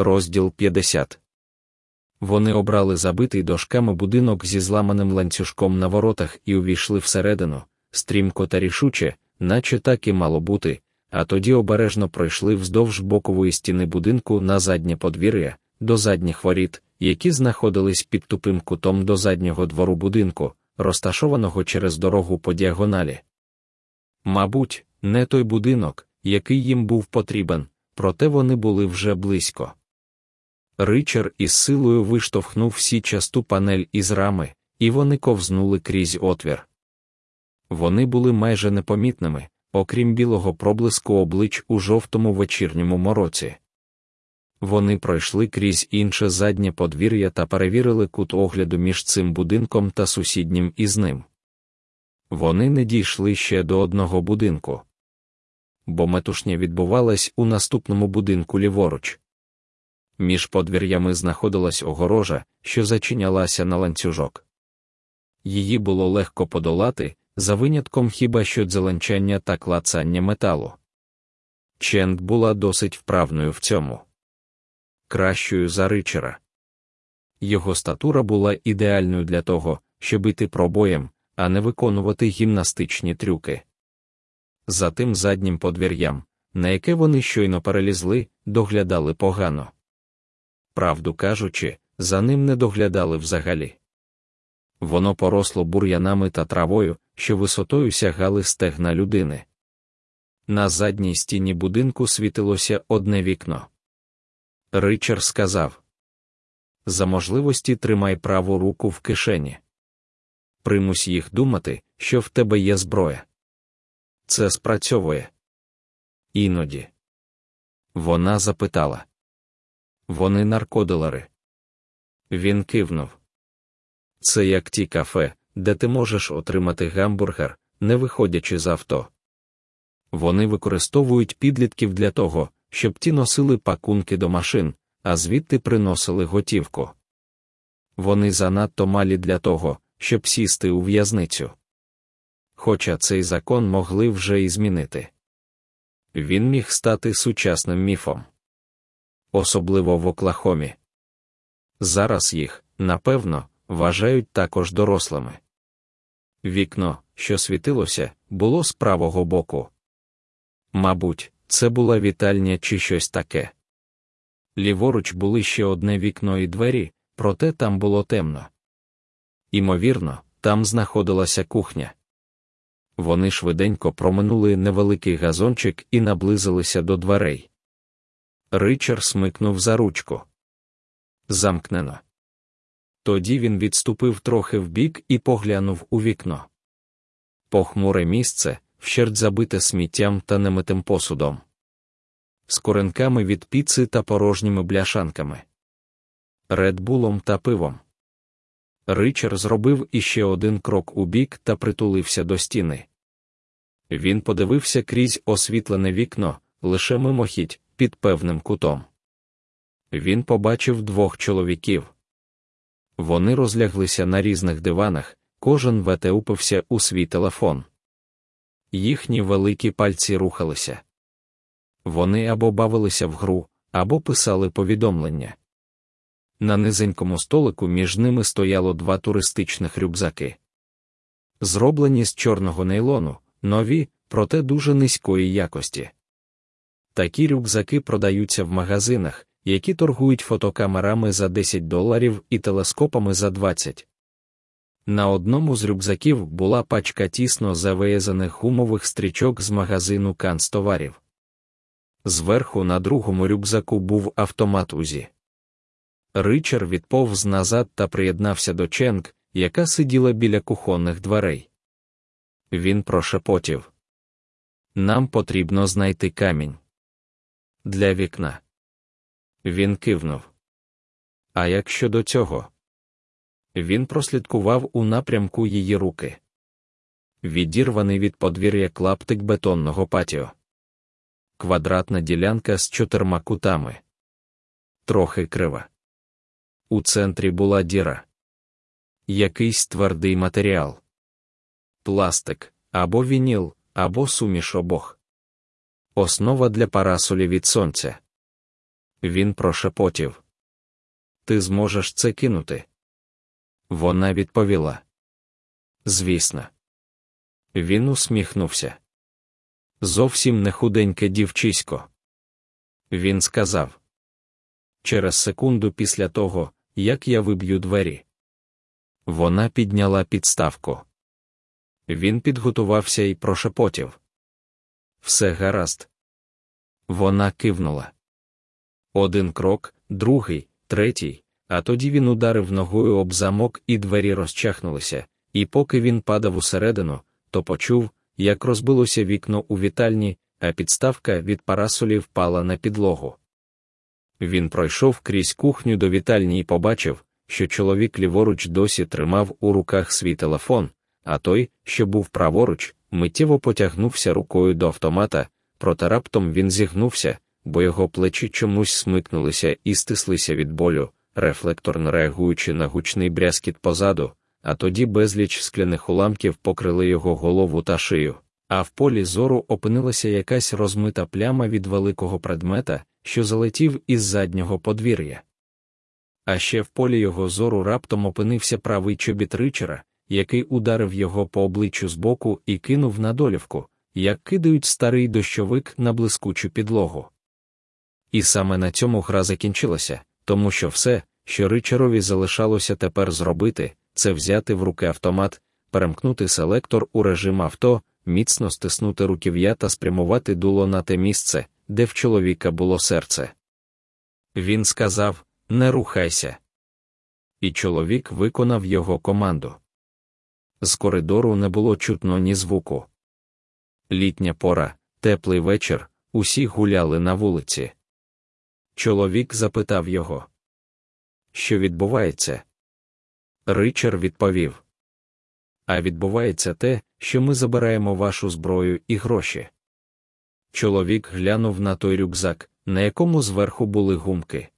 Розділ 50 Вони обрали забитий дошками будинок зі зламаним ланцюжком на воротах і увійшли всередину, стрімко та рішуче, наче так і мало бути, а тоді обережно пройшли вздовж бокової стіни будинку на заднє подвір'я, до задніх воріт, які знаходились під тупим кутом до заднього двору будинку, розташованого через дорогу по діагоналі. Мабуть, не той будинок, який їм був потрібен, проте вони були вже близько. Ричар із силою виштовхнув всі часту панель із рами, і вони ковзнули крізь отвір. Вони були майже непомітними, окрім білого проблиску облич у жовтому вечірньому мороці. Вони пройшли крізь інше заднє подвір'я та перевірили кут огляду між цим будинком та сусіднім із ним. Вони не дійшли ще до одного будинку, бо метушня відбувалась у наступному будинку ліворуч. Між подвір'ями знаходилась огорожа, що зачинялася на ланцюжок. Її було легко подолати, за винятком хіба що дзеленчання та клацання металу. Ченд була досить вправною в цьому, кращою за ричера. Його статура була ідеальною для того, щоб іти пробоєм, а не виконувати гімнастичні трюки. За тим заднім подвір'ям, на яке вони щойно перелізли, доглядали погано. Правду кажучи, за ним не доглядали взагалі. Воно поросло бур'янами та травою, що висотою сягали стегна людини. На задній стіні будинку світилося одне вікно. Ричард сказав За можливості тримай праву руку в кишені. Примусь їх думати, що в тебе є зброя. Це спрацьовує. Іноді. Вона запитала. Вони наркодилери. Він кивнув. Це як ті кафе, де ти можеш отримати гамбургер, не виходячи з авто. Вони використовують підлітків для того, щоб ті носили пакунки до машин, а звідти приносили готівку. Вони занадто малі для того, щоб сісти у в'язницю. Хоча цей закон могли вже і змінити. Він міг стати сучасним міфом. Особливо в Оклахомі. Зараз їх, напевно, вважають також дорослими. Вікно, що світилося, було з правого боку. Мабуть, це була вітальня чи щось таке. Ліворуч були ще одне вікно і двері, проте там було темно. Імовірно, там знаходилася кухня. Вони швиденько проминули невеликий газончик і наблизилися до дверей. Ричард смикнув за ручку. Замкнено. Тоді він відступив трохи вбік і поглянув у вікно. Похмуре місце, вщерть забите сміттям та немитим посудом, з коренками від піци та порожніми бляшанками, редбулом та пивом. Ричард зробив іще один крок у бік та притулився до стіни. Він подивився крізь освітлене вікно, лише мимохідь, під певним кутом. Він побачив двох чоловіків. Вони розляглися на різних диванах, кожен ветеупився у свій телефон. Їхні великі пальці рухалися. Вони або бавилися в гру, або писали повідомлення. На низенькому столику між ними стояло два туристичних рюкзаки. Зроблені з чорного нейлону, нові, проте дуже низької якості. Такі рюкзаки продаються в магазинах, які торгують фотокамерами за 10 доларів і телескопами за 20. На одному з рюкзаків була пачка тісно завиязаних гумових стрічок з магазину канцтоварів. Зверху на другому рюкзаку був автомат УЗІ. Ричар відповз назад та приєднався до Ченк, яка сиділа біля кухонних дверей. Він прошепотів. Нам потрібно знайти камінь. Для вікна. Він кивнув. А як щодо цього? Він прослідкував у напрямку її руки. Відірваний від подвір'я клаптик бетонного патіо. Квадратна ділянка з чотирма кутами. Трохи крива. У центрі була діра. Якийсь твердий матеріал. Пластик, або вініл, або суміш обох. Основа для парасолі від сонця. Він прошепотів. Ти зможеш це кинути? Вона відповіла. Звісно. Він усміхнувся. Зовсім не худеньке дівчисько. Він сказав. Через секунду після того, як я виб'ю двері. Вона підняла підставку. Він підготувався і прошепотів. Все гаразд. Вона кивнула. Один крок, другий, третій, а тоді він ударив ногою об замок, і двері розчахнулися, і поки він падав усередину, то почув, як розбилося вікно у вітальні, а підставка від парасолі впала на підлогу. Він пройшов крізь кухню до вітальні і побачив, що чоловік ліворуч досі тримав у руках свій телефон, а той, що був праворуч, миттєво потягнувся рукою до автомата, проте раптом він зігнувся, бо його плечі чомусь смикнулися і стислися від болю, рефлекторно реагуючи на гучний брязкіт позаду, а тоді безліч скляних уламків покрили його голову та шию. А в полі зору опинилася якась розмита пляма від великого предмета, що залетів із заднього подвір'я. А ще в полі його зору раптом опинився правий чобіт ричера, який ударив його по обличчю збоку і кинув на долівку, як кидають старий дощовик на блискучу підлогу. І саме на цьому гра закінчилася, тому що все, що ричерові залишалося тепер зробити, це взяти в руки автомат, перемкнути селектор у режим авто, міцно стиснути руків'я та спрямувати дуло на те місце, де в чоловіка було серце. Він сказав Не рухайся. І чоловік виконав його команду. З коридору не було чутно ні звуку. Літня пора, теплий вечір, усі гуляли на вулиці. Чоловік запитав його, що відбувається. Ричар відповів: А відбувається те, що ми забираємо вашу зброю і гроші. Чоловік глянув на той рюкзак, на якому зверху були гумки.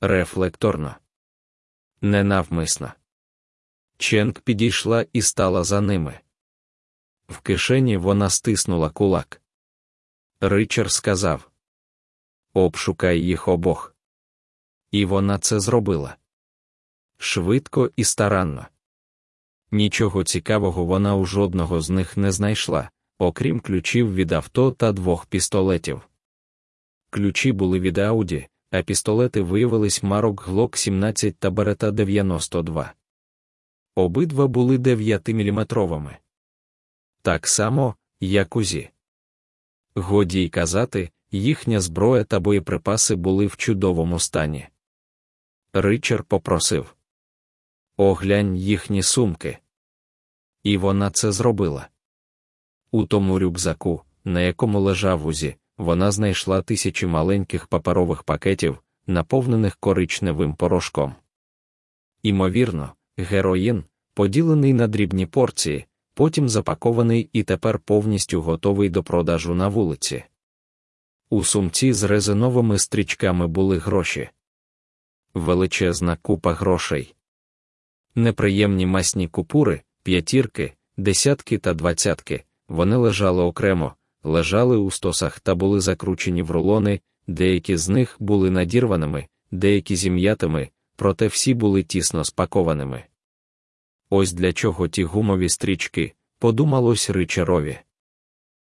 Рефлекторно. Ненавмисно. Ченк підійшла і стала за ними. В кишені вона стиснула кулак. Ричард сказав: Обшукай їх обох. І вона це зробила швидко і старанно. Нічого цікавого вона у жодного з них не знайшла, окрім ключів від авто та двох пістолетів. Ключі були від Ауді, а пістолети виявились марок Glock 17 та Берета 92. Обидва були 9-мм. Так само, як узі. Годі й казати, їхня зброя та боєприпаси були в чудовому стані. Ричард попросив Оглянь їхні сумки. І вона це зробила. У тому рюкзаку, на якому лежав узі, вона знайшла тисячі маленьких паперових пакетів, наповнених коричневим порошком. Імовірно, героїн, поділений на дрібні порції, потім запакований і тепер повністю готовий до продажу на вулиці. У сумці з резиновими стрічками були гроші. Величезна купа грошей. Неприємні масні купури, п'ятірки, десятки та двадцятки, вони лежали окремо, лежали у стосах та були закручені в рулони, деякі з них були надірваними, деякі зім'ятими, проте всі були тісно спакованими. Ось для чого ті гумові стрічки, подумалось Ричарові.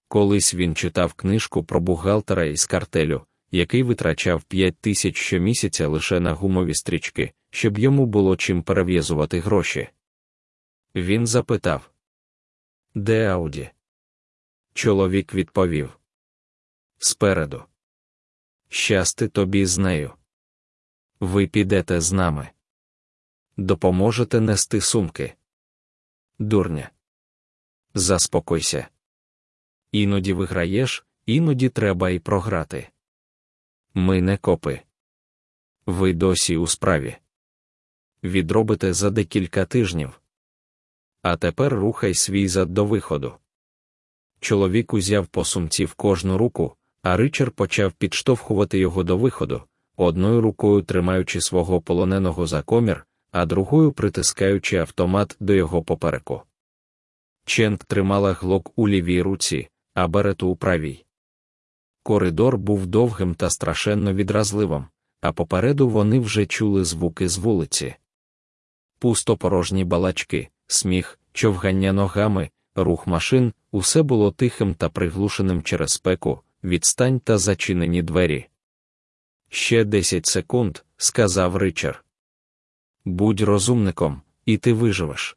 Колись він читав книжку про бухгалтера із картелю, який витрачав 5 тисяч щомісяця лише на гумові стрічки, щоб йому було чим перев'язувати гроші. Він запитав Де Ауді? Чоловік відповів Спереду. Щасти тобі з нею. Ви підете з нами. Допоможете нести сумки. Дурня. Заспокойся. Іноді виграєш, іноді треба й програти. Ми не копи. Ви досі у справі. Відробите за декілька тижнів. А тепер рухай свій зад до виходу. Чоловік узяв по сумці в кожну руку, а Ричард почав підштовхувати його до виходу, одною рукою тримаючи свого полоненого за комір, а другою притискаючи автомат до його попереку. Ченк тримала глок у лівій руці, а берету у правій. Коридор був довгим та страшенно відразливим, а попереду вони вже чули звуки з вулиці. Пустопорожні балачки, сміх, човгання ногами, рух машин, усе було тихим та приглушеним через спеку, відстань та зачинені двері. Ще десять секунд, сказав Ричард. Будь розумником, і ти виживеш.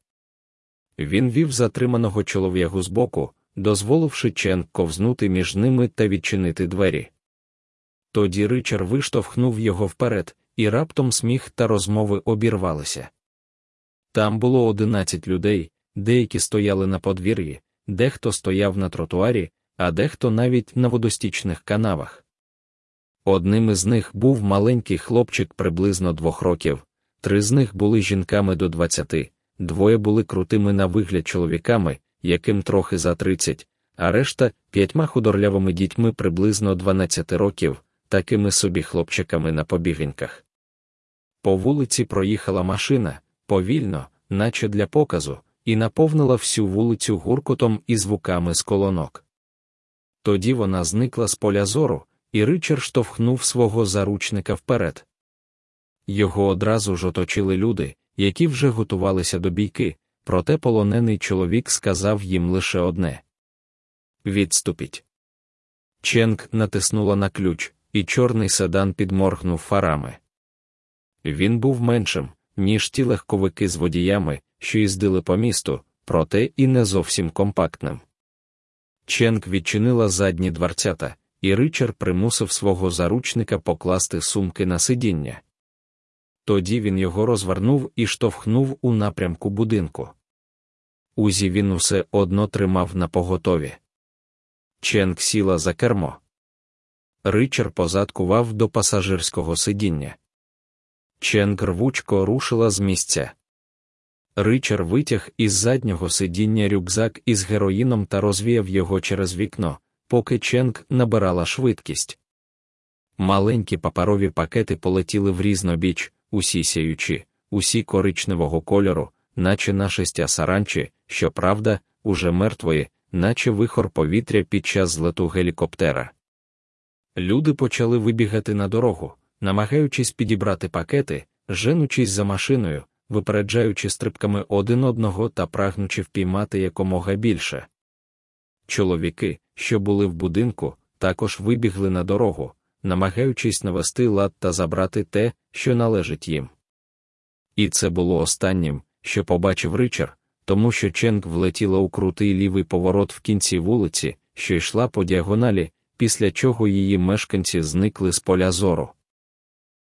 Він вів затриманого чолов'ягу збоку, дозволивши Чен ковзнути між ними та відчинити двері. Тоді Ричар виштовхнув його вперед, і раптом сміх та розмови обірвалися. Там було одинадцять людей, деякі стояли на подвір'ї, дехто стояв на тротуарі, а дехто навіть на водостічних канавах. Одним із них був маленький хлопчик приблизно двох років, три з них були жінками до двадцяти, двоє були крутими на вигляд чоловіками, яким трохи за тридцять, а решта п'ятьма худорлявими дітьми приблизно дванадцяти років, такими собі хлопчиками на побігеньках. По вулиці проїхала машина, повільно, наче для показу, і наповнила всю вулицю гуркотом і звуками з колонок. Тоді вона зникла з поля зору, і Ричард штовхнув свого заручника вперед. Його одразу ж оточили люди, які вже готувалися до бійки, проте полонений чоловік сказав їм лише одне Відступіть. Ченк натиснула на ключ, і чорний седан підморгнув фарами. Він був меншим, ніж ті легковики з водіями, що їздили по місту, проте і не зовсім компактним. Ченк відчинила задні дверцята, і Ричард примусив свого заручника покласти сумки на сидіння. Тоді він його розвернув і штовхнув у напрямку будинку. Узі він усе одно тримав на поготові. Ченк сіла за кермо. Ричард позадкував до пасажирського сидіння. Ченк рвучко рушила з місця. Ричар витяг із заднього сидіння рюкзак із героїном та розвіяв його через вікно, поки Ченк набирала швидкість. Маленькі паперові пакети полетіли в різнобіч, усі сяючі, усі коричневого кольору, наче нашестя саранчі, щоправда, уже мертвої, наче вихор повітря під час злету гелікоптера. Люди почали вибігати на дорогу, намагаючись підібрати пакети, женучись за машиною, випереджаючи стрибками один одного та прагнучи впіймати якомога більше. Чоловіки, що були в будинку, також вибігли на дорогу, намагаючись навести лад та забрати те, що належить їм. І це було останнім, що побачив Ричард, тому що Ченк влетіла у крутий лівий поворот в кінці вулиці, що йшла по діагоналі, після чого її мешканці зникли з поля зору.